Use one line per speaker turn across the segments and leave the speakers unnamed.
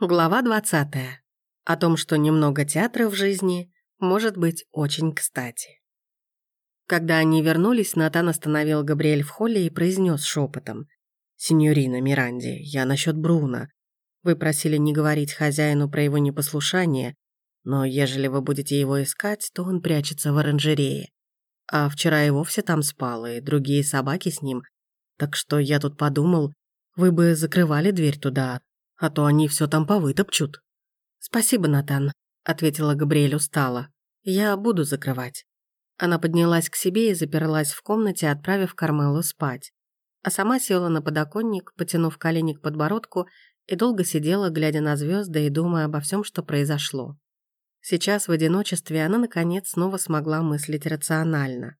Глава 20. О том, что немного театра в жизни может быть очень кстати. Когда они вернулись, Натан остановил Габриэль в холле и произнес шепотом. «Синьорина Миранди, я насчет Бруна. Вы просили не говорить хозяину про его непослушание, но ежели вы будете его искать, то он прячется в оранжерее. А вчера и вовсе там спал, и другие собаки с ним. Так что я тут подумал, вы бы закрывали дверь туда, а то они все там повытопчут». «Спасибо, Натан», — ответила Габриэль устало. «Я буду закрывать». Она поднялась к себе и заперлась в комнате, отправив Кармелу спать. А сама села на подоконник, потянув колени к подбородку, и долго сидела, глядя на звезды и думая обо всем, что произошло. Сейчас в одиночестве она, наконец, снова смогла мыслить рационально.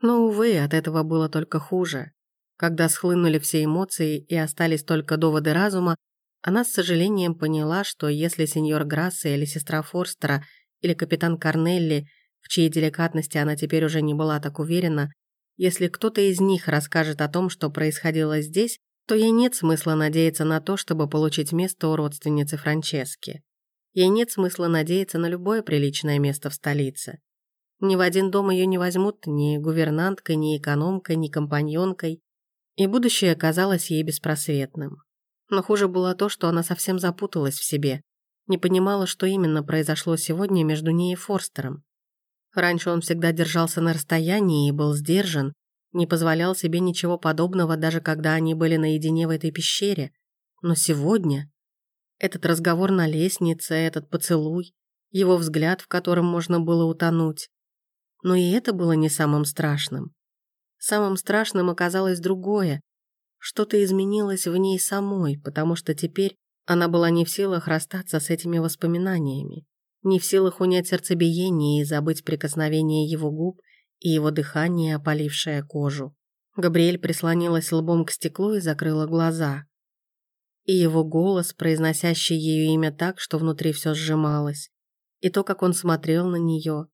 Но, увы, от этого было только хуже. Когда схлынули все эмоции и остались только доводы разума, она с сожалением поняла, что если сеньор Грасса или сестра Форстера или капитан Корнелли, в чьей деликатности она теперь уже не была так уверена, если кто-то из них расскажет о том, что происходило здесь, то ей нет смысла надеяться на то, чтобы получить место у родственницы Франчески. Ей нет смысла надеяться на любое приличное место в столице. Ни в один дом ее не возьмут ни гувернанткой, ни экономкой, ни компаньонкой, и будущее казалось ей беспросветным. Но хуже было то, что она совсем запуталась в себе, не понимала, что именно произошло сегодня между ней и Форстером. Раньше он всегда держался на расстоянии и был сдержан, не позволял себе ничего подобного, даже когда они были наедине в этой пещере. Но сегодня... Этот разговор на лестнице, этот поцелуй, его взгляд, в котором можно было утонуть. Но и это было не самым страшным. Самым страшным оказалось другое, что-то изменилось в ней самой, потому что теперь она была не в силах расстаться с этими воспоминаниями, не в силах унять сердцебиение и забыть прикосновение его губ и его дыхание, опалившее кожу. Габриэль прислонилась лбом к стеклу и закрыла глаза. И его голос, произносящий ее имя так, что внутри все сжималось, и то, как он смотрел на нее.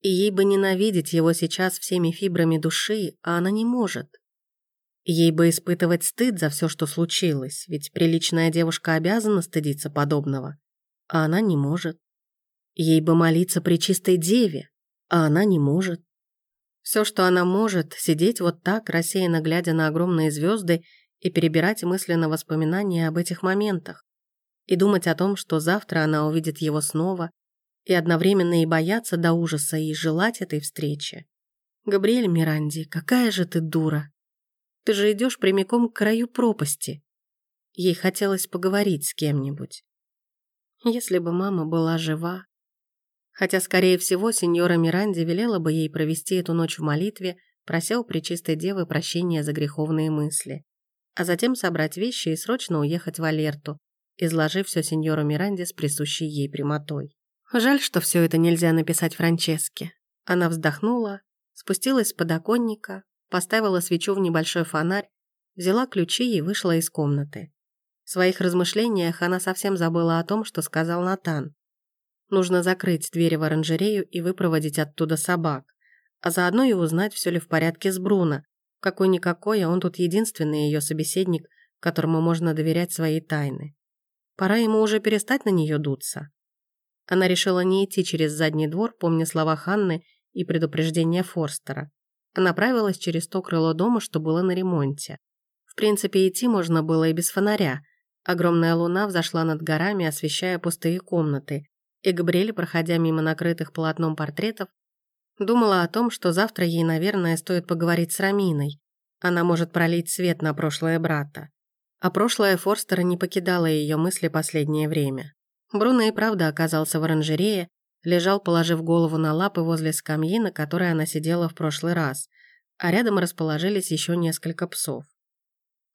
И ей бы ненавидеть его сейчас всеми фибрами души, а она не может. Ей бы испытывать стыд за все, что случилось, ведь приличная девушка обязана стыдиться подобного, а она не может. Ей бы молиться при чистой деве, а она не может. Все, что она может, сидеть вот так, рассеянно глядя на огромные звезды и перебирать мысленно воспоминания об этих моментах, и думать о том, что завтра она увидит его снова, и одновременно и бояться до ужаса, и желать этой встречи. «Габриэль Миранди, какая же ты дура!» Ты же идешь прямиком к краю пропасти. Ей хотелось поговорить с кем-нибудь. Если бы мама была жива. Хотя, скорее всего, сеньора Миранди велела бы ей провести эту ночь в молитве, прося у Пречистой Девы прощения за греховные мысли, а затем собрать вещи и срочно уехать в Алерту, изложив все сеньору Миранде с присущей ей прямотой. Жаль, что все это нельзя написать Франческе. Она вздохнула, спустилась с подоконника, поставила свечу в небольшой фонарь, взяла ключи и вышла из комнаты. В своих размышлениях она совсем забыла о том, что сказал Натан. Нужно закрыть двери в оранжерею и выпроводить оттуда собак, а заодно и узнать, все ли в порядке с Бруно. Какой-никакой, а он тут единственный ее собеседник, которому можно доверять свои тайны. Пора ему уже перестать на нее дуться. Она решила не идти через задний двор, помня слова Ханны и предупреждение Форстера направилась через то крыло дома, что было на ремонте. В принципе, идти можно было и без фонаря. Огромная луна взошла над горами, освещая пустые комнаты, и Габриэль, проходя мимо накрытых полотном портретов, думала о том, что завтра ей, наверное, стоит поговорить с Раминой. Она может пролить свет на прошлое брата. А прошлое Форстера не покидало ее мысли последнее время. Бруно и правда оказался в оранжерее, лежал, положив голову на лапы возле скамьи, на которой она сидела в прошлый раз, а рядом расположились еще несколько псов.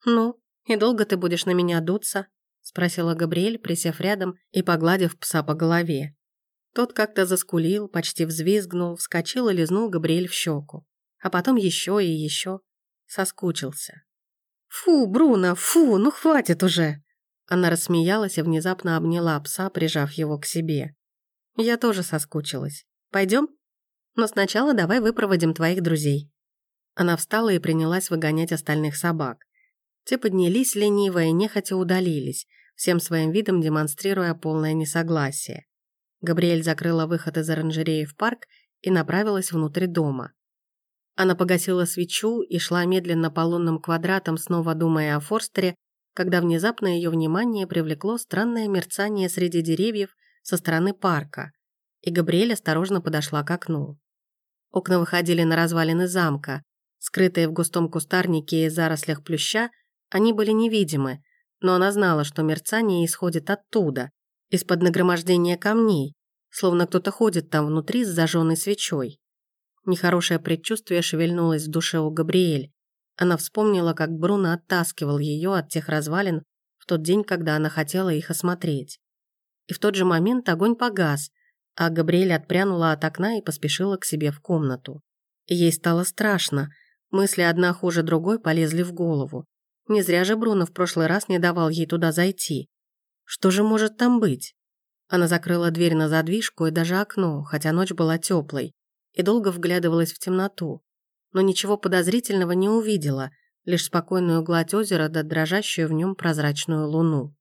«Ну, и долго ты будешь на меня дуться?» — спросила Габриэль, присев рядом и погладив пса по голове. Тот как-то заскулил, почти взвизгнул, вскочил и лизнул Габриэль в щеку. А потом еще и еще. Соскучился. «Фу, Бруно, фу, ну хватит уже!» Она рассмеялась и внезапно обняла пса, прижав его к себе. Я тоже соскучилась. Пойдем? Но сначала давай выпроводим твоих друзей. Она встала и принялась выгонять остальных собак. Те поднялись лениво и нехотя удалились, всем своим видом демонстрируя полное несогласие. Габриэль закрыла выход из оранжереи в парк и направилась внутрь дома. Она погасила свечу и шла медленно по лунным квадратам, снова думая о Форстере, когда внезапно ее внимание привлекло странное мерцание среди деревьев со стороны парка, и Габриэль осторожно подошла к окну. Окна выходили на развалины замка. Скрытые в густом кустарнике и зарослях плюща, они были невидимы, но она знала, что мерцание исходит оттуда, из-под нагромождения камней, словно кто-то ходит там внутри с зажженной свечой. Нехорошее предчувствие шевельнулось в душе у Габриэль. Она вспомнила, как Бруно оттаскивал ее от тех развалин в тот день, когда она хотела их осмотреть. И в тот же момент огонь погас, а Габриэль отпрянула от окна и поспешила к себе в комнату. ей стало страшно. Мысли одна хуже другой полезли в голову. Не зря же Бруно в прошлый раз не давал ей туда зайти. Что же может там быть? Она закрыла дверь на задвижку и даже окно, хотя ночь была теплой и долго вглядывалась в темноту, но ничего подозрительного не увидела, лишь спокойную гладь озера да дрожащую в нем прозрачную луну.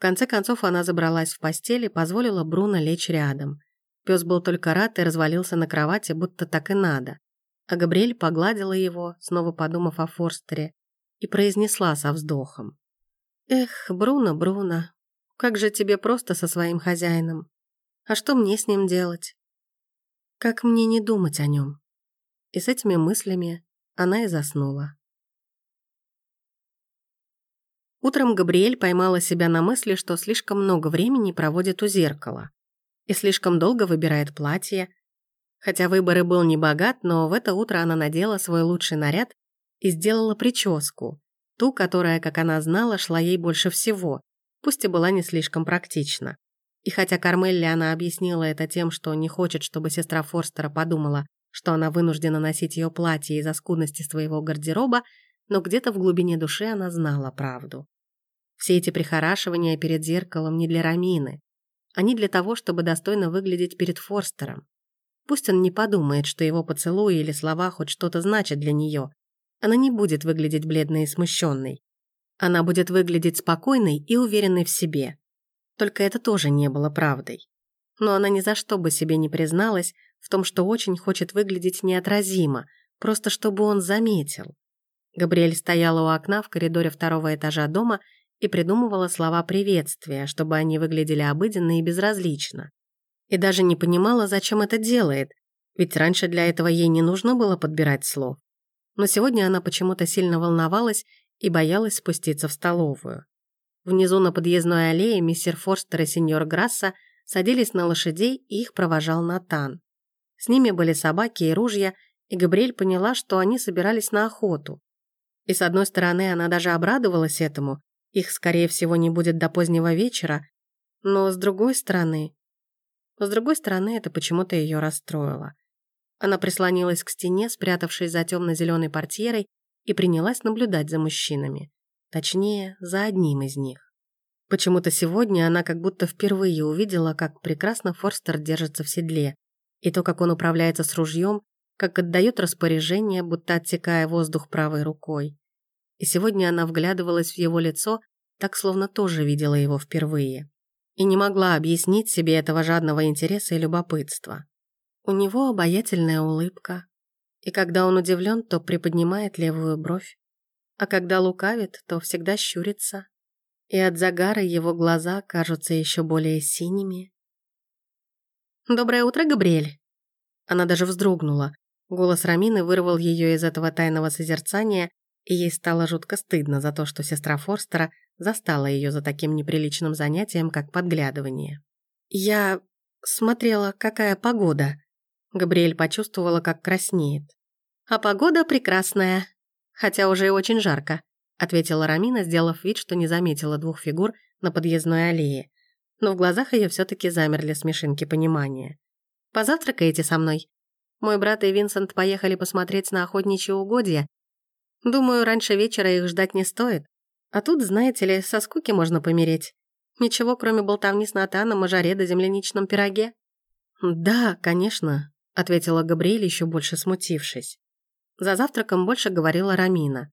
В конце концов она забралась в постель и позволила Бруно лечь рядом. Пес был только рад и развалился на кровати, будто так и надо. А Габриэль погладила его, снова подумав о Форстере, и произнесла со вздохом. «Эх, Бруно, Бруно, как же тебе просто со своим хозяином. А что мне с ним делать? Как мне не думать о нем? И с этими мыслями она и заснула. Утром Габриэль поймала себя на мысли, что слишком много времени проводит у зеркала и слишком долго выбирает платье. Хотя выбор и был не богат, но в это утро она надела свой лучший наряд и сделала прическу, ту, которая, как она знала, шла ей больше всего, пусть и была не слишком практична. И хотя Кармелли она объяснила это тем, что не хочет, чтобы сестра Форстера подумала, что она вынуждена носить ее платье из-за скудности своего гардероба, но где-то в глубине души она знала правду. Все эти прихорашивания перед зеркалом не для Рамины. Они для того, чтобы достойно выглядеть перед Форстером. Пусть он не подумает, что его поцелуи или слова хоть что-то значат для нее. Она не будет выглядеть бледной и смущенной. Она будет выглядеть спокойной и уверенной в себе. Только это тоже не было правдой. Но она ни за что бы себе не призналась в том, что очень хочет выглядеть неотразимо, просто чтобы он заметил. Габриэль стояла у окна в коридоре второго этажа дома и придумывала слова приветствия, чтобы они выглядели обыденно и безразлично. И даже не понимала, зачем это делает, ведь раньше для этого ей не нужно было подбирать слов. Но сегодня она почему-то сильно волновалась и боялась спуститься в столовую. Внизу на подъездной аллее мистер Форстер и сеньор Грасса садились на лошадей, и их провожал Натан. С ними были собаки и ружья, и Габриэль поняла, что они собирались на охоту. И с одной стороны, она даже обрадовалась этому, их, скорее всего, не будет до позднего вечера, но с другой стороны... С другой стороны, это почему-то ее расстроило. Она прислонилась к стене, спрятавшись за темно-зеленой портьерой, и принялась наблюдать за мужчинами. Точнее, за одним из них. Почему-то сегодня она как будто впервые увидела, как прекрасно Форстер держится в седле, и то, как он управляется с ружьем, как отдает распоряжение, будто отсекая воздух правой рукой. И сегодня она вглядывалась в его лицо, так словно тоже видела его впервые. И не могла объяснить себе этого жадного интереса и любопытства. У него обаятельная улыбка, и когда он удивлен, то приподнимает левую бровь а когда лукавит, то всегда щурится, и от загара его глаза кажутся еще более синими. «Доброе утро, Габриэль!» Она даже вздрогнула. Голос Рамины вырвал ее из этого тайного созерцания, ей стало жутко стыдно за то, что сестра Форстера застала ее за таким неприличным занятием, как подглядывание. «Я смотрела, какая погода». Габриэль почувствовала, как краснеет. «А погода прекрасная», хотя уже и очень жарко», ответила Рамина, сделав вид, что не заметила двух фигур на подъездной аллее. Но в глазах ее все-таки замерли смешинки понимания. «Позавтракаете со мной? Мой брат и Винсент поехали посмотреть на охотничьи угодья. Думаю, раньше вечера их ждать не стоит. А тут, знаете ли, со скуки можно помереть. Ничего, кроме болтовни с Натаном о жаре да земляничном пироге». «Да, конечно», — ответила Габриэль, еще больше смутившись. За завтраком больше говорила Рамина.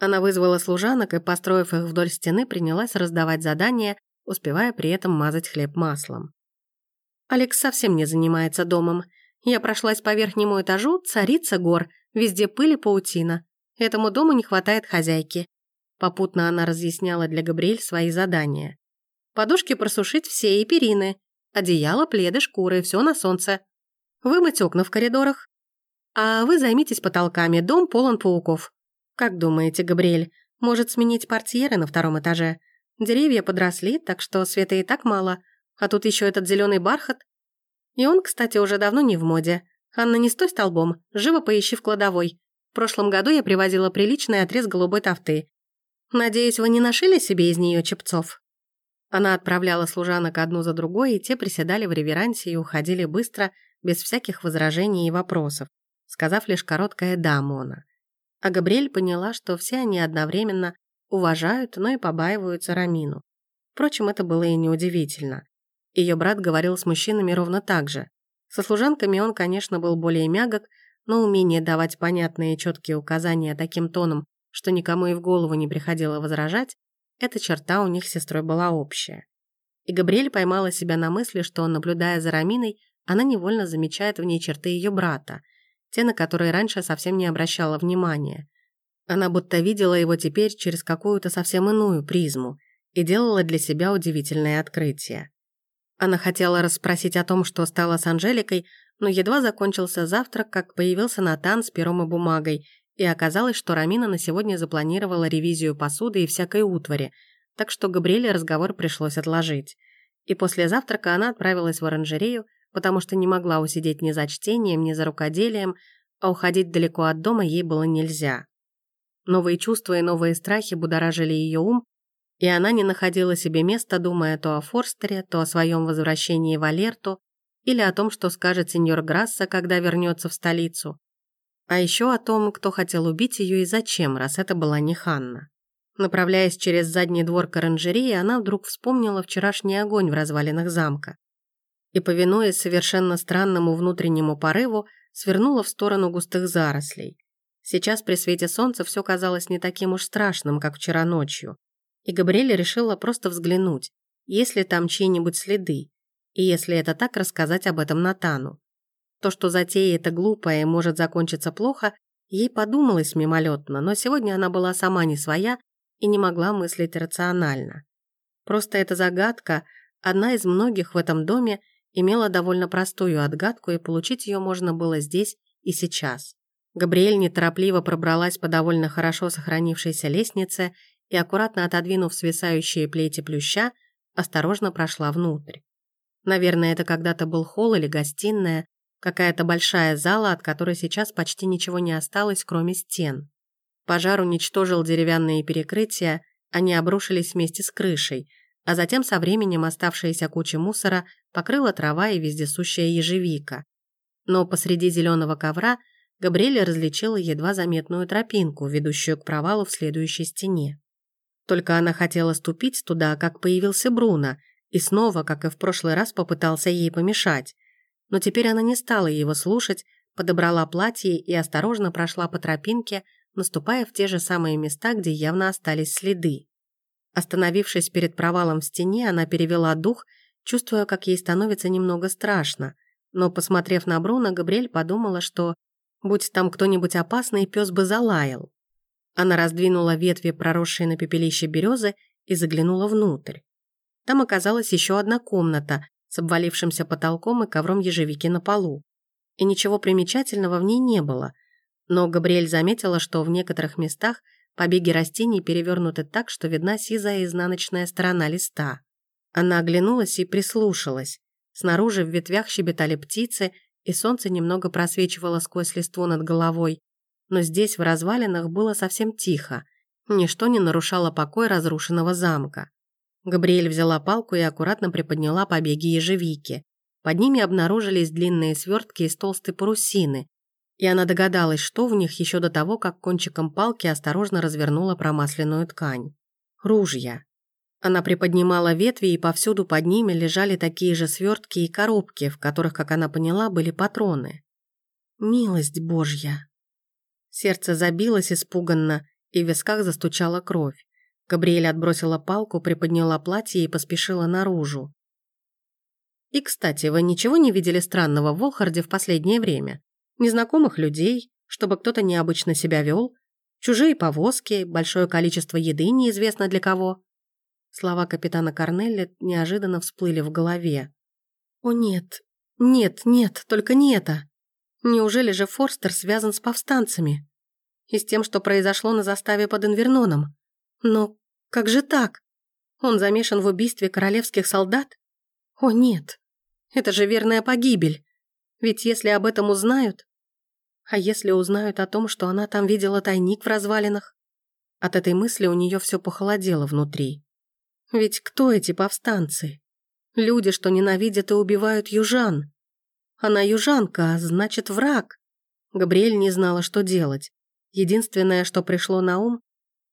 Она вызвала служанок и, построив их вдоль стены, принялась раздавать задания, успевая при этом мазать хлеб маслом. Алекс совсем не занимается домом. Я прошлась по верхнему этажу, царица гор, везде пыль и паутина. Этому дому не хватает хозяйки. Попутно она разъясняла для Габриэль свои задания. Подушки просушить все и перины. Одеяло, пледы, шкуры, все на солнце. Вымыть окна в коридорах. А вы займитесь потолками, дом полон пауков. Как думаете, Габриэль, может сменить портьеры на втором этаже? Деревья подросли, так что света и так мало. А тут еще этот зеленый бархат. И он, кстати, уже давно не в моде. Анна, не стой столбом, живо поищи в кладовой. В прошлом году я привозила приличный отрез голубой тафты. Надеюсь, вы не нашили себе из нее чепцов?» Она отправляла служанок одну за другой, и те приседали в реверансе и уходили быстро, без всяких возражений и вопросов, сказав лишь короткое «да, Мона». А Габриэль поняла, что все они одновременно уважают, но и побаиваются Рамину. Впрочем, это было и неудивительно. Ее брат говорил с мужчинами ровно так же. Со служанками он, конечно, был более мягок, но умение давать понятные и четкие указания таким тоном, что никому и в голову не приходило возражать, эта черта у них с сестрой была общая. И Габриэль поймала себя на мысли, что, наблюдая за Раминой, она невольно замечает в ней черты ее брата, те, на которые раньше совсем не обращала внимания. Она будто видела его теперь через какую-то совсем иную призму и делала для себя удивительное открытие. Она хотела расспросить о том, что стало с Анжеликой, но едва закончился завтрак, как появился Натан с пером и бумагой, и оказалось, что Рамина на сегодня запланировала ревизию посуды и всякой утвари, так что Габриэле разговор пришлось отложить. И после завтрака она отправилась в оранжерею, потому что не могла усидеть ни за чтением, ни за рукоделием, а уходить далеко от дома ей было нельзя. Новые чувства и новые страхи будоражили ее ум, и она не находила себе места, думая то о Форстере, то о своем возвращении в Алерту, или о том, что скажет сеньор Грасса, когда вернется в столицу. А еще о том, кто хотел убить ее и зачем, раз это была не Ханна. Направляясь через задний двор к оранжерее, она вдруг вспомнила вчерашний огонь в развалинах замка и, повинуясь совершенно странному внутреннему порыву, свернула в сторону густых зарослей. Сейчас при свете солнца все казалось не таким уж страшным, как вчера ночью, и Габриэля решила просто взглянуть, есть ли там чьи-нибудь следы, и если это так, рассказать об этом Натану. То, что затея это глупая и может закончиться плохо, ей подумалось мимолетно, но сегодня она была сама не своя и не могла мыслить рационально. Просто эта загадка, одна из многих в этом доме, имела довольно простую отгадку, и получить ее можно было здесь и сейчас. Габриэль неторопливо пробралась по довольно хорошо сохранившейся лестнице и, аккуратно отодвинув свисающие плети плюща, осторожно прошла внутрь. Наверное, это когда-то был холл или гостиная, какая-то большая зала, от которой сейчас почти ничего не осталось, кроме стен. Пожар уничтожил деревянные перекрытия, они обрушились вместе с крышей, а затем со временем оставшаяся куча мусора покрыла трава и вездесущая ежевика. Но посреди зеленого ковра Габриэля различила едва заметную тропинку, ведущую к провалу в следующей стене. Только она хотела ступить туда, как появился Бруно, и снова, как и в прошлый раз, попытался ей помешать. Но теперь она не стала его слушать, подобрала платье и осторожно прошла по тропинке, наступая в те же самые места, где явно остались следы. Остановившись перед провалом в стене, она перевела дух, чувствуя, как ей становится немного страшно. Но, посмотрев на Бруно, Габриэль подумала, что, будь там кто-нибудь опасный, пес бы залаял. Она раздвинула ветви, проросшие на пепелище березы, и заглянула внутрь. Там оказалась еще одна комната с обвалившимся потолком и ковром ежевики на полу. И ничего примечательного в ней не было, но Габриэль заметила, что в некоторых местах Побеги растений перевернуты так, что видна сизая изнаночная сторона листа. Она оглянулась и прислушалась. Снаружи в ветвях щебетали птицы, и солнце немного просвечивало сквозь листву над головой. Но здесь, в развалинах, было совсем тихо. Ничто не нарушало покой разрушенного замка. Габриэль взяла палку и аккуратно приподняла побеги ежевики. Под ними обнаружились длинные свертки из толстой парусины, и она догадалась, что в них еще до того, как кончиком палки осторожно развернула промасленную ткань. Ружья. Она приподнимала ветви, и повсюду под ними лежали такие же свертки и коробки, в которых, как она поняла, были патроны. Милость Божья! Сердце забилось испуганно, и в висках застучала кровь. Габриэль отбросила палку, приподняла платье и поспешила наружу. «И, кстати, вы ничего не видели странного в Волхарде в последнее время? Незнакомых людей, чтобы кто-то необычно себя вел, чужие повозки, большое количество еды неизвестно для кого?» Слова капитана Корнелли неожиданно всплыли в голове. «О нет, нет, нет, только не это! Неужели же Форстер связан с повстанцами? И с тем, что произошло на заставе под Инверноном? Но как же так? Он замешан в убийстве королевских солдат? О нет, это же верная погибель. Ведь если об этом узнают... А если узнают о том, что она там видела тайник в развалинах? От этой мысли у нее все похолодело внутри. Ведь кто эти повстанцы? Люди, что ненавидят и убивают южан. Она южанка, а значит враг. Габриэль не знала, что делать. Единственное, что пришло на ум,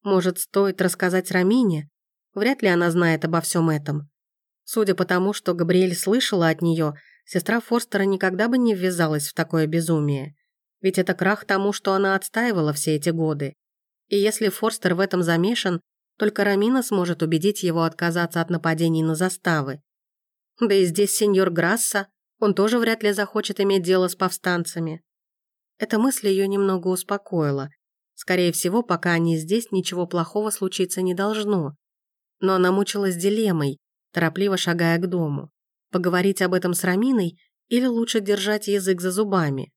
может, стоит рассказать Рамине? Вряд ли она знает обо всем этом. Судя по тому, что Габриэль слышала от нее, сестра Форстера никогда бы не ввязалась в такое безумие. Ведь это крах тому, что она отстаивала все эти годы. И если Форстер в этом замешан, только Рамина сможет убедить его отказаться от нападений на заставы. Да и здесь сеньор Грасса, он тоже вряд ли захочет иметь дело с повстанцами. Эта мысль ее немного успокоила. Скорее всего, пока они здесь, ничего плохого случиться не должно. Но она мучилась дилеммой, торопливо шагая к дому. Поговорить об этом с Раминой или лучше держать язык за зубами.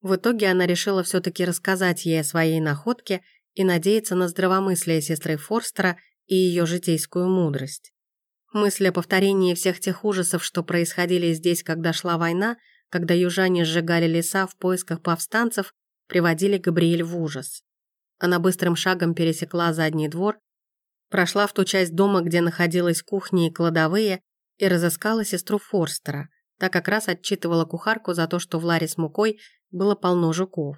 В итоге она решила все-таки рассказать ей о своей находке и надеяться на здравомыслие сестры Форстера и ее житейскую мудрость. Мысль о повторении всех тех ужасов, что происходили здесь, когда шла война, когда южане сжигали леса в поисках повстанцев, приводили Габриэль в ужас. Она быстрым шагом пересекла задний двор, прошла в ту часть дома, где находилась кухня и кладовые, и разыскала сестру Форстера. Та как раз отчитывала кухарку за то, что в ларе с мукой было полно жуков.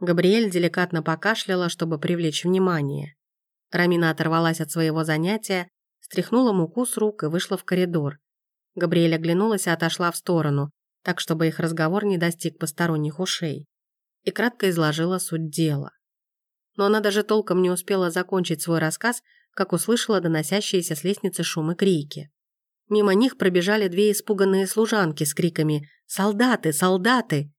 Габриэль деликатно покашляла, чтобы привлечь внимание. Рамина оторвалась от своего занятия, стряхнула муку с рук и вышла в коридор. Габриэль оглянулась и отошла в сторону, так чтобы их разговор не достиг посторонних ушей, и кратко изложила суть дела. Но она даже толком не успела закончить свой рассказ, как услышала доносящиеся с лестницы шум и крики. Мимо них пробежали две испуганные служанки с криками «Солдаты! Солдаты!».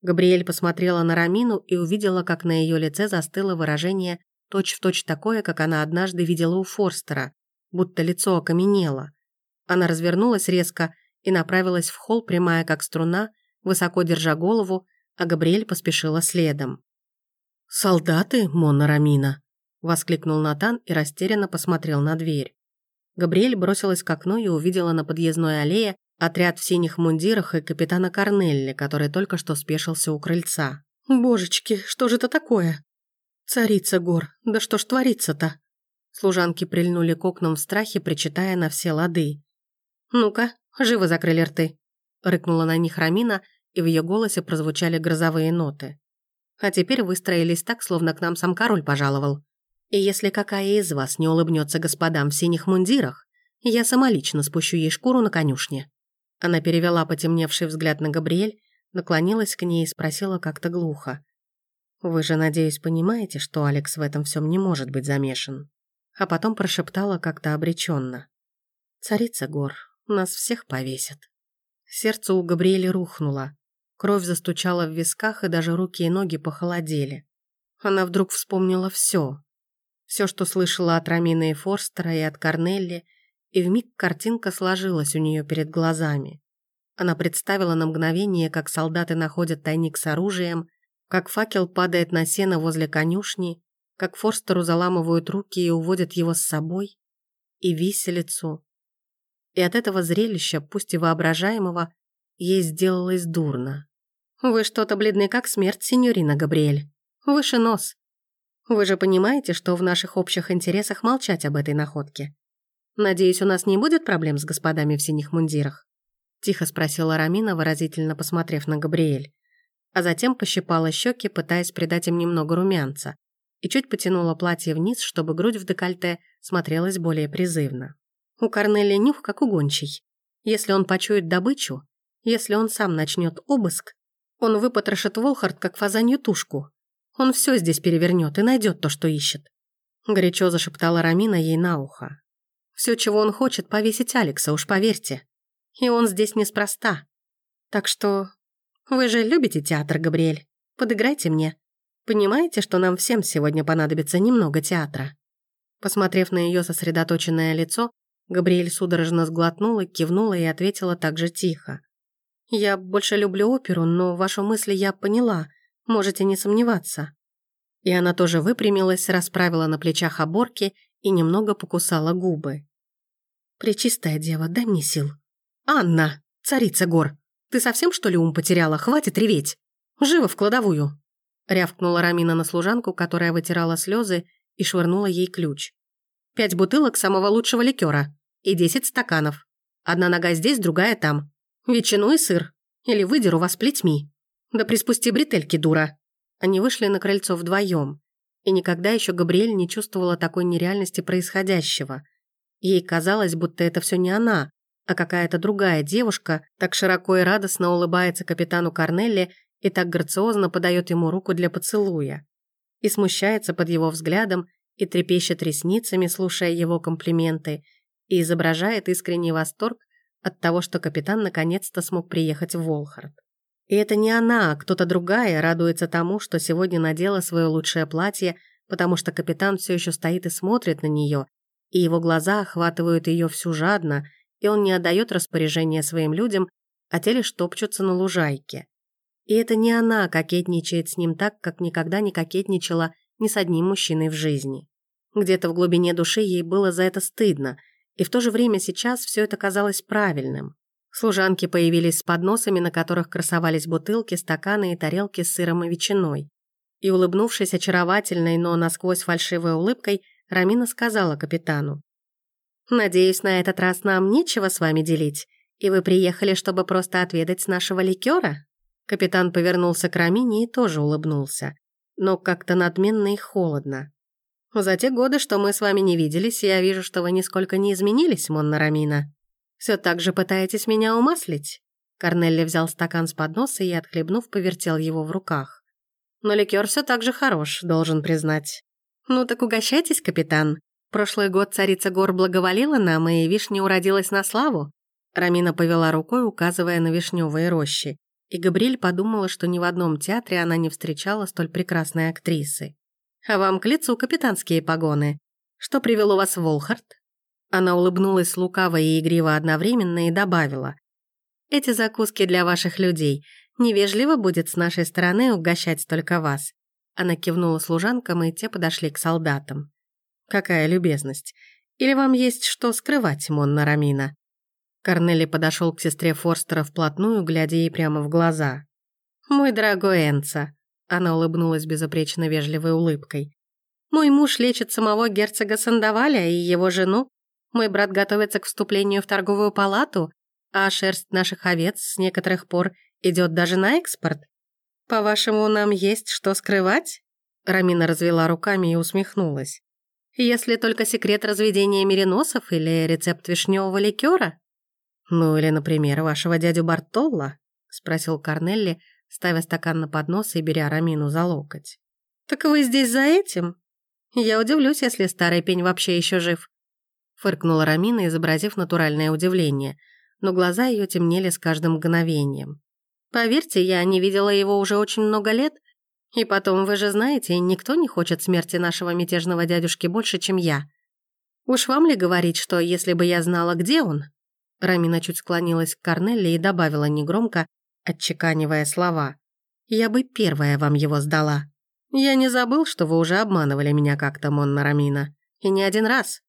Габриэль посмотрела на Рамину и увидела, как на ее лице застыло выражение точь-в-точь точь такое, как она однажды видела у Форстера, будто лицо окаменело. Она развернулась резко и направилась в холл, прямая как струна, высоко держа голову, а Габриэль поспешила следом. «Солдаты, Мона Рамина!» – воскликнул Натан и растерянно посмотрел на дверь. Габриэль бросилась к окну и увидела на подъездной аллее отряд в синих мундирах и капитана Корнелли, который только что спешился у крыльца. «Божечки, что же это такое? Царица гор, да что ж творится-то?» Служанки прильнули к окнам в страхе, причитая на все лады. «Ну-ка, живо закрыли рты!» Рыкнула на них Рамина, и в ее голосе прозвучали грозовые ноты. «А теперь выстроились так, словно к нам сам король пожаловал. И если какая из вас не улыбнется господам в синих мундирах, я сама лично спущу ей шкуру на конюшне». Она перевела потемневший взгляд на Габриэль, наклонилась к ней и спросила как-то глухо. «Вы же, надеюсь, понимаете, что Алекс в этом всем не может быть замешан?» А потом прошептала как-то обреченно. «Царица гор, нас всех повесят». Сердце у Габриэли рухнуло. Кровь застучала в висках, и даже руки и ноги похолодели. Она вдруг вспомнила все. Все, что слышала от Рамины и Форстера и от Корнелли, и вмиг картинка сложилась у нее перед глазами. Она представила на мгновение, как солдаты находят тайник с оружием, как факел падает на сено возле конюшни, как Форстеру заламывают руки и уводят его с собой, и виселицу. И от этого зрелища, пусть и воображаемого, ей сделалось дурно. «Вы что-то бледны, как смерть, сеньорина Габриэль. Выше нос. Вы же понимаете, что в наших общих интересах молчать об этой находке. Надеюсь, у нас не будет проблем с господами в синих мундирах?» Тихо спросила Рамина, выразительно посмотрев на Габриэль. А затем пощипала щеки, пытаясь придать им немного румянца, и чуть потянула платье вниз, чтобы грудь в декольте смотрелась более призывно. У Корнелия нюх, как у гончей. Если он почует добычу, если он сам начнет обыск, он выпотрошит Волхард, как фазанью тушку. Он все здесь перевернет и найдет то, что ищет. Горячо зашептала Рамина ей на ухо. Все, чего он хочет, повесить Алекса, уж поверьте. И он здесь неспроста. Так что... Вы же любите театр, Габриэль. Подыграйте мне. Понимаете, что нам всем сегодня понадобится немного театра?» Посмотрев на ее сосредоточенное лицо, Габриэль судорожно сглотнула, кивнула и ответила так же тихо. «Я больше люблю оперу, но вашу мысль я поняла. Можете не сомневаться». И она тоже выпрямилась, расправила на плечах оборки и немного покусала губы. «Пречистая дева, дай мне сил». «Анна, царица гор, ты совсем что ли ум потеряла? Хватит реветь! Живо в кладовую!» Рявкнула Рамина на служанку, которая вытирала слезы и швырнула ей ключ. «Пять бутылок самого лучшего ликера и десять стаканов. Одна нога здесь, другая там. Ветчину и сыр. Или выдеру вас плетьми. Да приспусти бретельки, дура!» Они вышли на крыльцо вдвоем, и никогда еще Габриэль не чувствовала такой нереальности происходящего. Ей казалось, будто это все не она, а какая-то другая девушка так широко и радостно улыбается капитану Корнелли и так грациозно подает ему руку для поцелуя. И смущается под его взглядом, и трепещет ресницами, слушая его комплименты, и изображает искренний восторг от того, что капитан наконец-то смог приехать в Волхард. И это не она, а кто-то другая радуется тому, что сегодня надела свое лучшее платье, потому что капитан все еще стоит и смотрит на нее, и его глаза охватывают ее всю жадно, и он не отдает распоряжения своим людям, а те лишь топчутся на лужайке. И это не она кокетничает с ним так, как никогда не кокетничала ни с одним мужчиной в жизни. Где-то в глубине души ей было за это стыдно, и в то же время сейчас все это казалось правильным. Служанки появились с подносами, на которых красовались бутылки, стаканы и тарелки с сыром и ветчиной. И, улыбнувшись очаровательной, но насквозь фальшивой улыбкой, Рамина сказала капитану. «Надеюсь, на этот раз нам нечего с вами делить, и вы приехали, чтобы просто отведать нашего ликера?» Капитан повернулся к Рамине и тоже улыбнулся, но как-то надменно и холодно. «За те годы, что мы с вами не виделись, я вижу, что вы нисколько не изменились, Монна Рамина. Все так же пытаетесь меня умаслить?» Корнелли взял стакан с подноса и, отхлебнув, повертел его в руках. «Но ликер все так же хорош, должен признать». «Ну так угощайтесь, капитан. Прошлый год царица гор благоволила нам, и вишня уродилась на славу». Рамина повела рукой, указывая на вишневые рощи. И Габриэль подумала, что ни в одном театре она не встречала столь прекрасной актрисы. «А вам к лицу капитанские погоны. Что привело вас в Волхард?» Она улыбнулась лукаво и игриво одновременно и добавила. «Эти закуски для ваших людей. Невежливо будет с нашей стороны угощать только вас». Она кивнула служанкам, и те подошли к солдатам. «Какая любезность. Или вам есть что скрывать, Монна Рамина?» Корнели подошел к сестре Форстера вплотную, глядя ей прямо в глаза. «Мой дорогой Энца», — она улыбнулась безупречно вежливой улыбкой. «Мой муж лечит самого герцога Сандаваля и его жену, мой брат готовится к вступлению в торговую палату, а шерсть наших овец с некоторых пор идет даже на экспорт. По-вашему, нам есть что скрывать?» Рамина развела руками и усмехнулась. «Если только секрет разведения мериносов или рецепт вишневого ликера?» «Ну или, например, вашего дядю Бартолла?» — спросил Корнелли, ставя стакан на поднос и беря Рамину за локоть. «Так вы здесь за этим? Я удивлюсь, если старый пень вообще еще жив фыркнула Рамина, изобразив натуральное удивление, но глаза ее темнели с каждым мгновением. «Поверьте, я не видела его уже очень много лет, и потом, вы же знаете, никто не хочет смерти нашего мятежного дядюшки больше, чем я. Уж вам ли говорить, что если бы я знала, где он?» Рамина чуть склонилась к Корнелли и добавила негромко, отчеканивая слова. «Я бы первая вам его сдала. Я не забыл, что вы уже обманывали меня как-то, Монна Рамина. И не один раз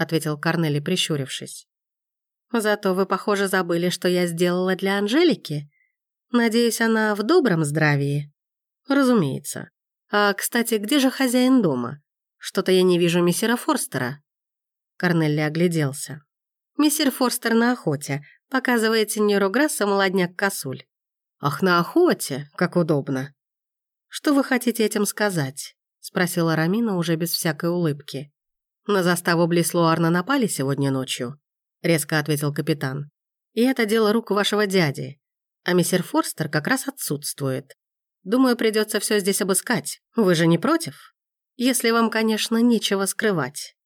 ответил Корнели, прищурившись. «Зато вы, похоже, забыли, что я сделала для Анжелики. Надеюсь, она в добром здравии?» «Разумеется. А, кстати, где же хозяин дома? Что-то я не вижу мессера Форстера». Корнелли огляделся. «Мессер Форстер на охоте. Показывает сеньору Грасса молодняк косуль». «Ах, на охоте? Как удобно». «Что вы хотите этим сказать?» — спросила Рамина уже без всякой улыбки. «На заставу Блислуарна напали сегодня ночью», — резко ответил капитан. «И это дело рук вашего дяди. А мистер Форстер как раз отсутствует. Думаю, придется все здесь обыскать. Вы же не против?» Если вам, конечно, нечего скрывать.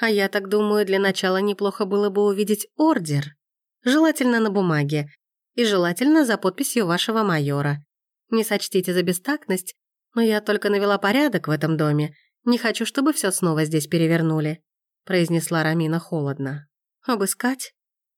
А я так думаю, для начала неплохо было бы увидеть ордер. Желательно на бумаге. И желательно за подписью вашего майора. Не сочтите за бестактность, но я только навела порядок в этом доме. Не хочу, чтобы все снова здесь перевернули», — произнесла Рамина холодно. «Обыскать?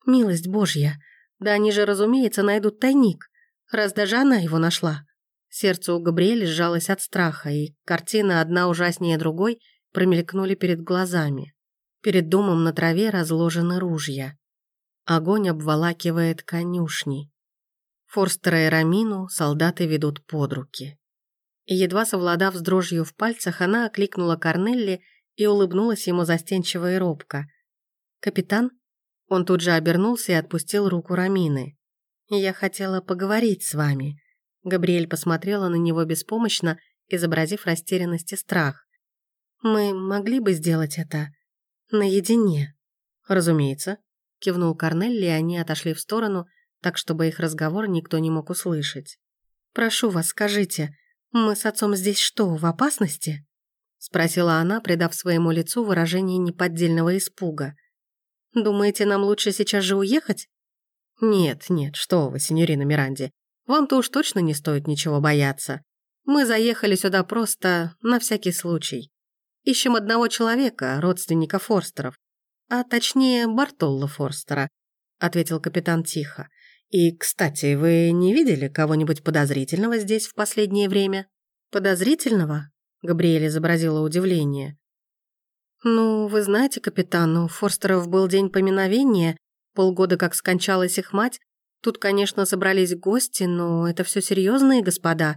Милость Божья. Да они же, разумеется, найдут тайник, раз даже она его нашла». Сердце у Габриэля сжалось от страха, и картины одна ужаснее другой промелькнули перед глазами. Перед домом на траве разложены ружья. Огонь обволакивает конюшни. Форстера и Рамину солдаты ведут под руки. Едва совладав с дрожью в пальцах, она окликнула Корнелли и улыбнулась ему застенчиво и робко. «Капитан?» Он тут же обернулся и отпустил руку Рамины. «Я хотела поговорить с вами». Габриэль посмотрела на него беспомощно, изобразив растерянность и страх. «Мы могли бы сделать это Наедине. Разумеется, кивнул Корнелли, и они отошли в сторону, так чтобы их разговор никто не мог услышать. Прошу вас, скажите, мы с отцом здесь что, в опасности? спросила она, придав своему лицу выражение неподдельного испуга. Думаете, нам лучше сейчас же уехать? Нет, нет, что вы, синьорина Миранди. Вам-то уж точно не стоит ничего бояться. Мы заехали сюда просто на всякий случай. Ищем одного человека, родственника Форстеров. А точнее, Бартолла Форстера», — ответил капитан тихо. «И, кстати, вы не видели кого-нибудь подозрительного здесь в последнее время?» «Подозрительного?» — Габриэль изобразила удивление. «Ну, вы знаете, капитан, у Форстеров был день поминовения, полгода как скончалась их мать. Тут, конечно, собрались гости, но это все серьезные господа.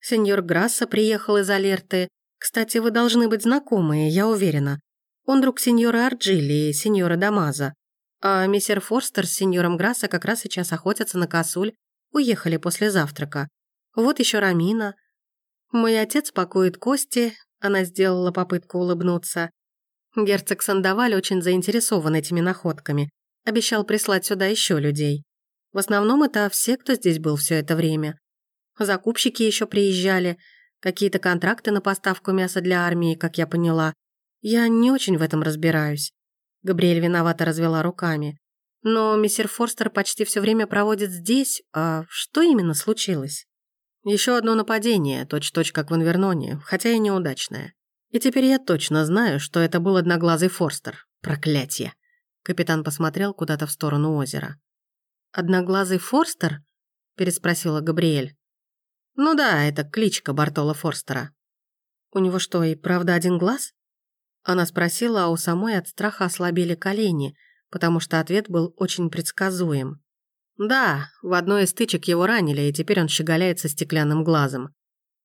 Сеньор Грасса приехал из Алерты, кстати, вы должны быть знакомы, я уверена. Он друг сеньора Арджили и сеньора Дамаза. А мистер Форстер с сеньором Грасса как раз сейчас охотятся на косуль. Уехали после завтрака. Вот еще Рамина. Мой отец пакует кости. Она сделала попытку улыбнуться. Герцог Сандаваль очень заинтересован этими находками. Обещал прислать сюда еще людей. В основном это все, кто здесь был все это время. Закупщики еще приезжали – Какие-то контракты на поставку мяса для армии, как я поняла. Я не очень в этом разбираюсь. Габриэль виновато развела руками. Но мистер Форстер почти все время проводит здесь, а что именно случилось? Еще одно нападение, точь-точь как в Инверноне, хотя и неудачное. И теперь я точно знаю, что это был одноглазый Форстер. Проклятье. Капитан посмотрел куда-то в сторону озера. «Одноглазый Форстер?» – переспросила Габриэль. «Ну да, это кличка Бартола Форстера». «У него что, и правда один глаз?» Она спросила, а у самой от страха ослабели колени, потому что ответ был очень предсказуем. «Да, в одной из стычек его ранили, и теперь он щеголяет со стеклянным глазом.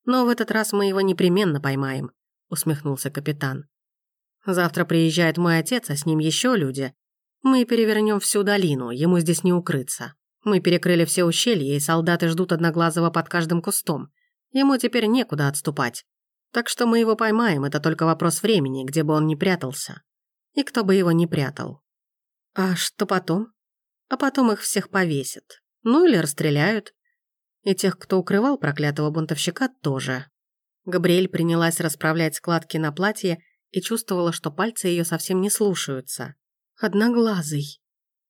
Но в этот раз мы его непременно поймаем», — усмехнулся капитан. «Завтра приезжает мой отец, а с ним еще люди. Мы перевернем всю долину, ему здесь не укрыться». Мы перекрыли все ущелья, и солдаты ждут Одноглазого под каждым кустом. Ему теперь некуда отступать. Так что мы его поймаем, это только вопрос времени, где бы он ни прятался. И кто бы его ни прятал. А что потом? А потом их всех повесят. Ну или расстреляют. И тех, кто укрывал проклятого бунтовщика, тоже. Габриэль принялась расправлять складки на платье и чувствовала, что пальцы ее совсем не слушаются. Одноглазый.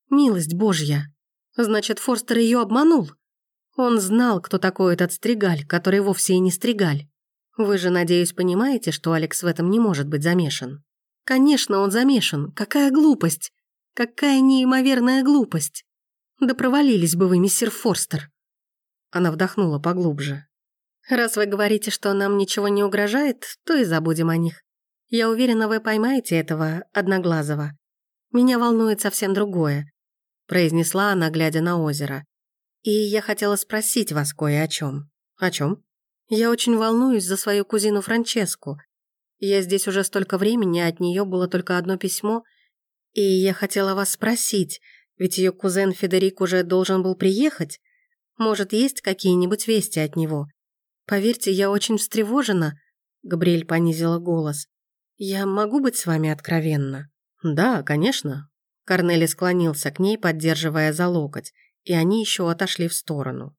Милость Божья. Значит, Форстер ее обманул? Он знал, кто такой этот Стригаль, который вовсе и не Стригаль. Вы же, надеюсь, понимаете, что Алекс в этом не может быть замешан? Конечно, он замешан. Какая глупость! Какая неимоверная глупость! Да провалились бы вы, мистер Форстер. Она вдохнула поглубже. Раз вы говорите, что нам ничего не угрожает, то и забудем о них. Я уверена, вы поймаете этого одноглазого. Меня волнует совсем другое произнесла она, глядя на озеро. «И я хотела спросить вас кое о чем. «О чем? «Я очень волнуюсь за свою кузину Франческу. Я здесь уже столько времени, а от нее было только одно письмо, и я хотела вас спросить, ведь ее кузен Федерик уже должен был приехать. Может, есть какие-нибудь вести от него? Поверьте, я очень встревожена», — Габриэль понизила голос. «Я могу быть с вами откровенна?» «Да, конечно. Корнели склонился к ней, поддерживая за локоть, и они еще отошли в сторону.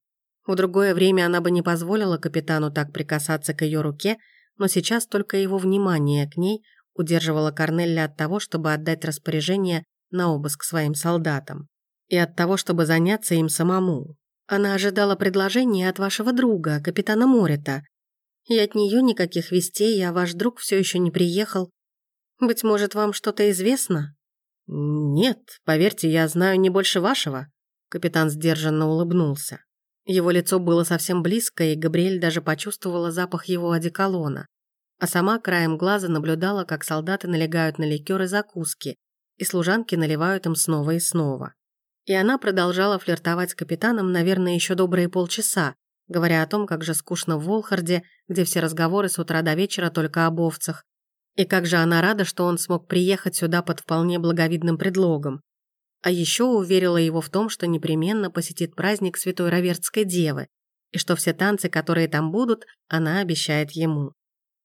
В другое время она бы не позволила капитану так прикасаться к ее руке, но сейчас только его внимание к ней удерживало Корнелля от того, чтобы отдать распоряжение на обыск своим солдатам и от того, чтобы заняться им самому. Она ожидала предложения от вашего друга, капитана Морита, и от нее никаких вестей, а ваш друг все еще не приехал. Быть может, вам что-то известно? Нет, поверьте, я знаю не больше вашего. Капитан сдержанно улыбнулся. Его лицо было совсем близко, и Габриэль даже почувствовала запах его одеколона. А сама краем глаза наблюдала, как солдаты налегают на ликер и закуски, и служанки наливают им снова и снова. И она продолжала флиртовать с капитаном, наверное, еще добрые полчаса, говоря о том, как же скучно в Волхарде, где все разговоры с утра до вечера только об овцах, и как же она рада, что он смог приехать сюда под вполне благовидным предлогом. А еще уверила его в том, что непременно посетит праздник Святой Равертской Девы, и что все танцы, которые там будут, она обещает ему.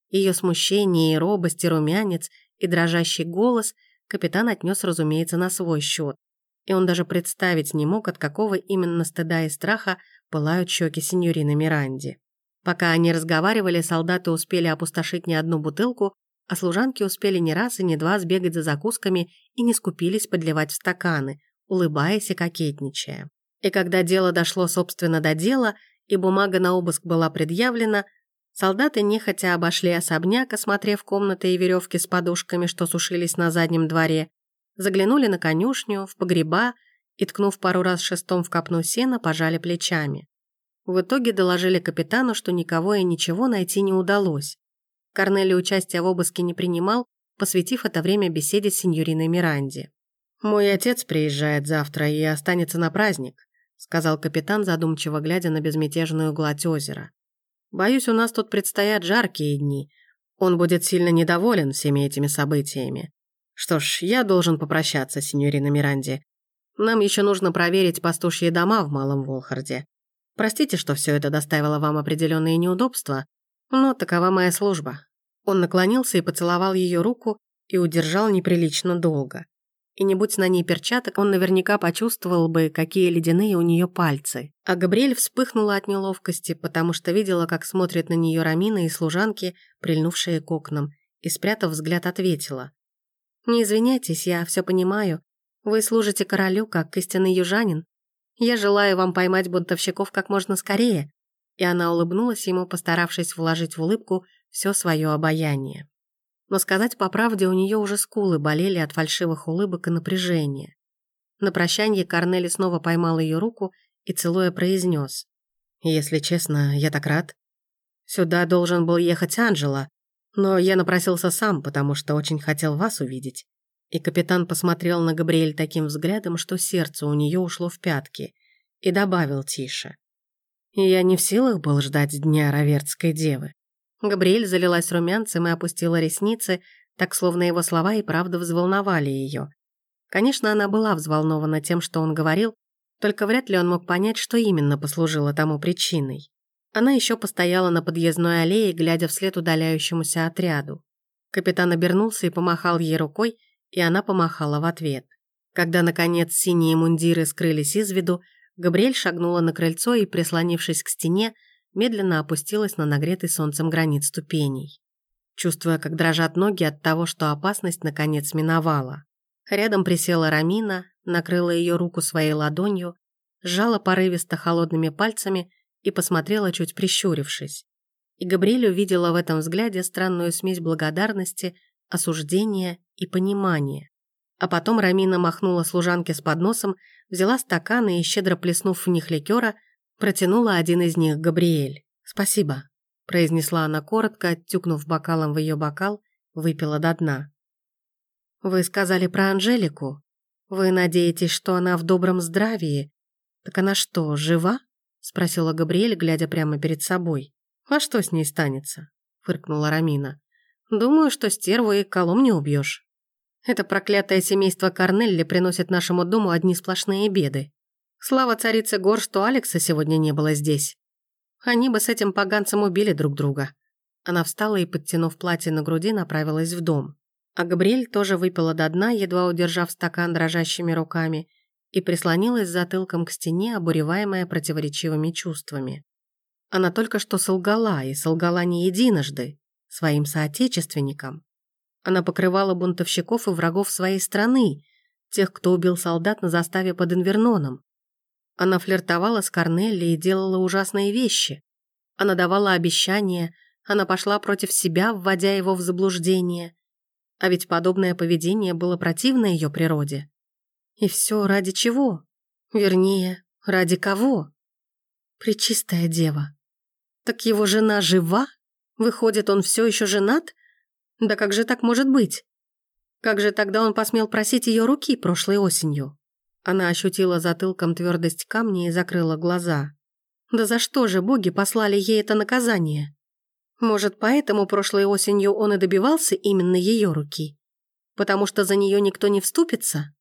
Ее смущение и робость, и румянец, и дрожащий голос капитан отнес, разумеется, на свой счет. И он даже представить не мог, от какого именно стыда и страха пылают щеки сеньорины Миранди. Пока они разговаривали, солдаты успели опустошить не одну бутылку, а служанки успели не раз и не два сбегать за закусками и не скупились подливать в стаканы, улыбаясь и кокетничая. И когда дело дошло, собственно, до дела, и бумага на обыск была предъявлена, солдаты нехотя обошли особняк, осмотрев комнаты и веревки с подушками, что сушились на заднем дворе, заглянули на конюшню, в погреба и, ткнув пару раз шестом в копну сена, пожали плечами. В итоге доложили капитану, что никого и ничего найти не удалось. Корнели участия в обыске не принимал, посвятив это время беседе с сеньориной Миранди. «Мой отец приезжает завтра и останется на праздник», сказал капитан, задумчиво глядя на безмятежную гладь озера. «Боюсь, у нас тут предстоят жаркие дни. Он будет сильно недоволен всеми этими событиями. Что ж, я должен попрощаться, сеньорина Миранди. Нам еще нужно проверить пастушьи дома в Малом Волхарде. Простите, что все это доставило вам определенные неудобства, но такова моя служба. Он наклонился и поцеловал ее руку и удержал неприлично долго. И не будь на ней перчаток, он наверняка почувствовал бы, какие ледяные у нее пальцы. А Габриэль вспыхнула от неловкости, потому что видела, как смотрят на нее Рамина и служанки, прильнувшие к окнам, и, спрятав взгляд, ответила. «Не извиняйтесь, я все понимаю. Вы служите королю, как истинный южанин. Я желаю вам поймать бунтовщиков как можно скорее». И она улыбнулась ему, постаравшись вложить в улыбку все свое обаяние. Но сказать по правде, у нее уже скулы болели от фальшивых улыбок и напряжения. На прощанье Корнели снова поймал ее руку и, целуя, произнес. «Если честно, я так рад. Сюда должен был ехать Анжела, но я напросился сам, потому что очень хотел вас увидеть. И капитан посмотрел на Габриэль таким взглядом, что сердце у нее ушло в пятки, и добавил тише. «Я не в силах был ждать дня Равертской девы». Габриэль залилась румянцем и опустила ресницы, так словно его слова и правда взволновали ее. Конечно, она была взволнована тем, что он говорил, только вряд ли он мог понять, что именно послужило тому причиной. Она еще постояла на подъездной аллее, глядя вслед удаляющемуся отряду. Капитан обернулся и помахал ей рукой, и она помахала в ответ. Когда, наконец, синие мундиры скрылись из виду, Габриэль шагнула на крыльцо и, прислонившись к стене, медленно опустилась на нагретый солнцем гранит ступеней. Чувствуя, как дрожат ноги от того, что опасность наконец миновала. Рядом присела Рамина, накрыла ее руку своей ладонью, сжала порывисто холодными пальцами и посмотрела, чуть прищурившись. И Габриэль увидела в этом взгляде странную смесь благодарности, осуждения и понимания. А потом Рамина махнула служанке с подносом, взяла стаканы и, щедро плеснув в них ликера, протянула один из них Габриэль. «Спасибо», – произнесла она коротко, оттюкнув бокалом в ее бокал, выпила до дна. «Вы сказали про Анжелику? Вы надеетесь, что она в добром здравии? Так она что, жива?» – спросила Габриэль, глядя прямо перед собой. «А что с ней станется?» – фыркнула Рамина. Думаю, что стерву и колом не убьешь. Это проклятое семейство Корнелли приносит нашему дому одни сплошные беды. Слава царице гор, что Алекса сегодня не было здесь. Они бы с этим поганцем убили друг друга. Она встала и, подтянув платье на груди, направилась в дом. А Габриэль тоже выпила до дна, едва удержав стакан дрожащими руками, и прислонилась затылком к стене, обуреваемая противоречивыми чувствами. Она только что солгала, и солгала не единожды. своим соотечественникам. Она покрывала бунтовщиков и врагов своей страны, тех, кто убил солдат на заставе под Инверноном. Она флиртовала с Корнелли и делала ужасные вещи. Она давала обещания, она пошла против себя, вводя его в заблуждение. А ведь подобное поведение было противно ее природе. И все ради чего? Вернее, ради кого? Пречистая дева. Так его жена жива? Выходит, он все еще женат? Да как же так может быть? Как же тогда он посмел просить ее руки прошлой осенью? Она ощутила затылком твердость камня и закрыла глаза. Да за что же боги послали ей это наказание? Может, поэтому прошлой осенью он и добивался именно ее руки? Потому что за нее никто не вступится?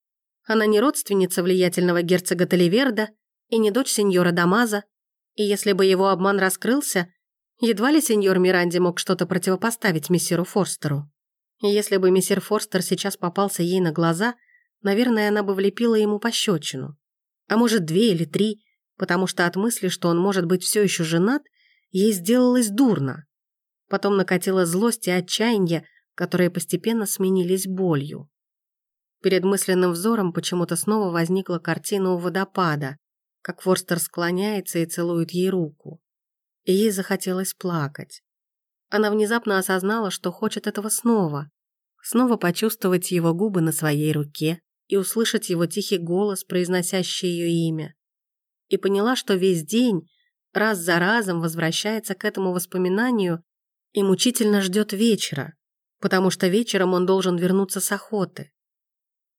Она не родственница влиятельного герцога Таливерда и не дочь сеньора Дамаза, и если бы его обман раскрылся, едва ли сеньор Миранди мог что-то противопоставить мессиру Форстеру. Если бы мессир Форстер сейчас попался ей на глаза, наверное, она бы влепила ему пощечину. А может, две или три, потому что от мысли, что он может быть все еще женат, ей сделалось дурно. Потом накатила злость и отчаяние, которые постепенно сменились болью. Перед мысленным взором почему-то снова возникла картина у водопада, как Форстер склоняется и целует ей руку. И ей захотелось плакать. Она внезапно осознала, что хочет этого снова. Снова почувствовать его губы на своей руке и услышать его тихий голос, произносящий ее имя. И поняла, что весь день раз за разом возвращается к этому воспоминанию и мучительно ждет вечера, потому что вечером он должен вернуться с охоты.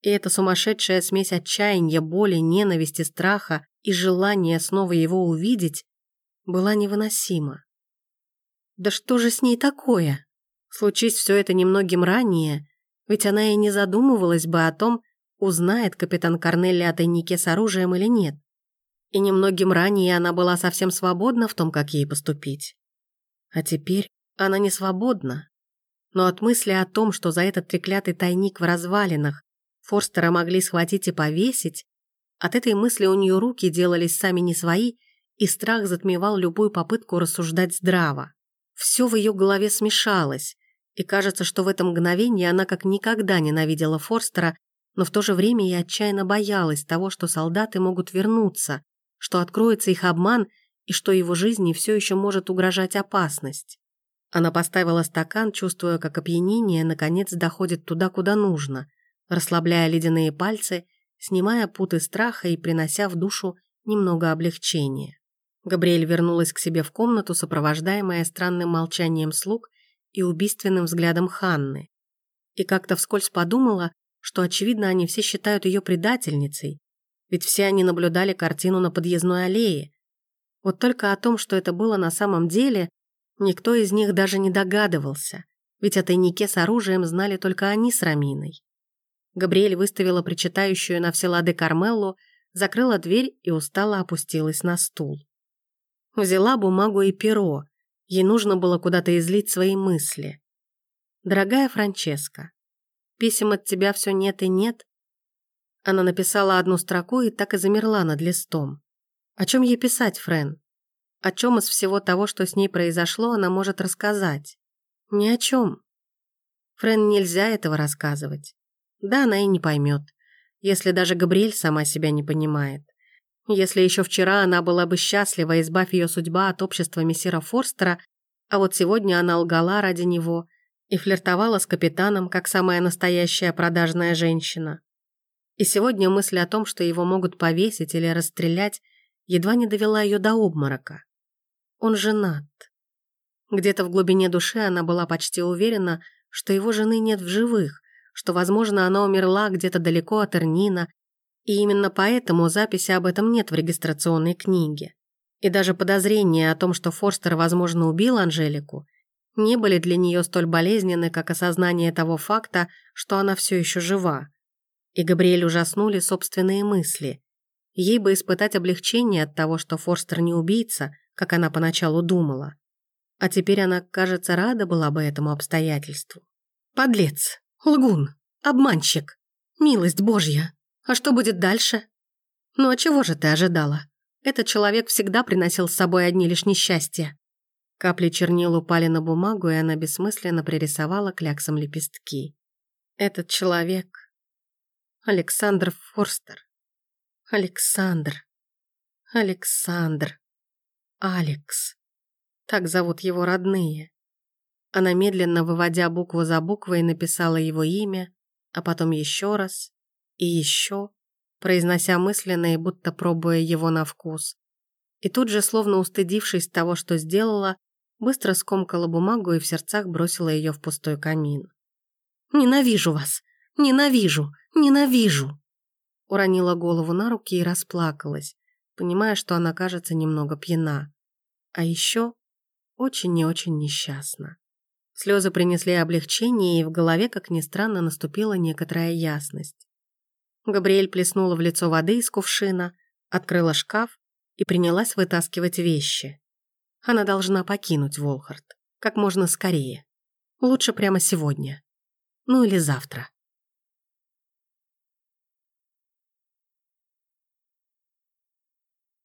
И эта сумасшедшая смесь отчаяния, боли, ненависти, страха и желания снова его увидеть была невыносима. Да что же с ней такое? Случись все это немногим ранее, ведь она и не задумывалась бы о том, узнает капитан Корнелли о тайнике с оружием или нет. И немногим ранее она была совсем свободна в том, как ей поступить. А теперь она не свободна. Но от мысли о том, что за этот треклятый тайник в развалинах Форстера могли схватить и повесить, от этой мысли у нее руки делались сами не свои, и страх затмевал любую попытку рассуждать здраво. Все в ее голове смешалось, и кажется, что в это мгновение она как никогда ненавидела Форстера, но в то же время и отчаянно боялась того, что солдаты могут вернуться, что откроется их обман и что его жизни все еще может угрожать опасность. Она поставила стакан, чувствуя, как опьянение наконец доходит туда, куда нужно, расслабляя ледяные пальцы, снимая путы страха и принося в душу немного облегчения. Габриэль вернулась к себе в комнату, сопровождаемая странным молчанием слуг и убийственным взглядом Ханны. И как-то вскользь подумала, что, очевидно, они все считают ее предательницей, ведь все они наблюдали картину на подъездной аллее. Вот только о том, что это было на самом деле, Никто из них даже не догадывался, ведь о тайнике с оружием знали только они с Раминой. Габриэль выставила причитающую на все лады Кармеллу, закрыла дверь и устало опустилась на стул. Взяла бумагу и перо, ей нужно было куда-то излить свои мысли. «Дорогая Франческа, писем от тебя все нет и нет». Она написала одну строку и так и замерла над листом. О чем ей писать, Френ? О чем из всего того, что с ней произошло, она может рассказать? Ни о чем. Френ нельзя этого рассказывать. Да, она и не поймет, если даже Габриэль сама себя не понимает. Если еще вчера она была бы счастлива, избавь ее судьба от общества мессира Форстера, а вот сегодня она лгала ради него и флиртовала с капитаном, как самая настоящая продажная женщина. И сегодня мысль о том, что его могут повесить или расстрелять, едва не довела ее до обморока. Он женат. Где-то в глубине души она была почти уверена, что его жены нет в живых, что, возможно, она умерла где-то далеко от Эрнина, и именно поэтому записи об этом нет в регистрационной книге. И даже подозрения о том, что Форстер, возможно, убил Анжелику, не были для нее столь болезненны, как осознание того факта, что она все еще жива. И Габриэль ужаснули собственные мысли. Ей бы испытать облегчение от того, что Форстер не убийца, как она поначалу думала. А теперь она, кажется, рада была бы этому обстоятельству. Подлец, лгун, обманщик, милость Божья. А что будет дальше? Ну а чего же ты ожидала? Этот человек всегда приносил с собой одни лишь несчастья. Капли чернил упали на бумагу, и она бессмысленно пририсовала кляксом лепестки. Этот человек... Александр Форстер. Александр. Александр. Алекс. Так зовут его родные. Она медленно, выводя букву за буквой, написала его имя, а потом еще раз и еще, произнося мысленно и будто пробуя его на вкус. И тут же, словно устыдившись того, что сделала, быстро скомкала бумагу и в сердцах бросила ее в пустой камин. «Ненавижу вас! Ненавижу! Ненавижу!» Уронила голову на руки и расплакалась, понимая, что она кажется немного пьяна. А еще очень и очень несчастна. Слезы принесли облегчение, и в голове, как ни странно, наступила некоторая ясность. Габриэль плеснула в лицо воды из кувшина, открыла шкаф и принялась вытаскивать вещи. Она должна покинуть Волхард. Как можно скорее. Лучше прямо сегодня. Ну или завтра.